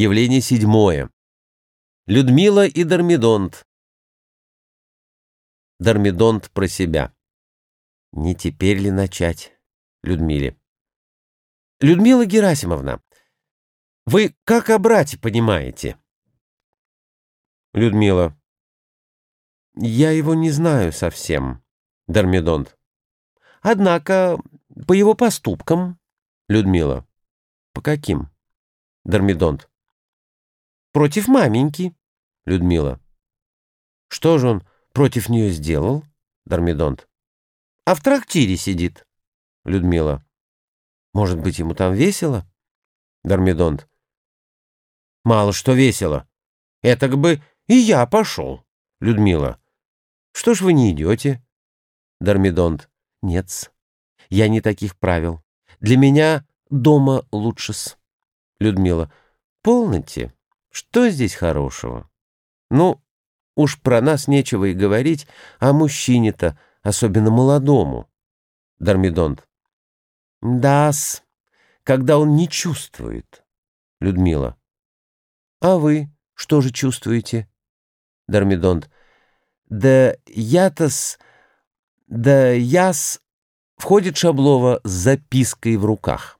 Явление седьмое. Людмила и Дормидонт. Дормидонт про себя. Не теперь ли начать? Людмиле. Людмила Герасимовна, вы как о брате понимаете? Людмила. Я его не знаю совсем. Дормидонт. Однако, по его поступкам... Людмила. По каким? Дормидонт. Против маменьки. Людмила. Что же он против нее сделал? Дормидонт. А в трактире сидит. Людмила. Может быть, ему там весело? Дормидонт. Мало что весело. Это бы и я пошел. Людмила. Что ж вы не идете? Дормидонт. Нет-с. Я не таких правил. Для меня дома лучше-с. Людмила. Полноте. Что здесь хорошего? Ну, уж про нас нечего и говорить, а мужчине-то, особенно молодому. Дормидонт. Да-с, когда он не чувствует. Людмила. А вы что же чувствуете? Дормидонт. Да я-то-с... Да я-с... Входит Шаблова с запиской в руках.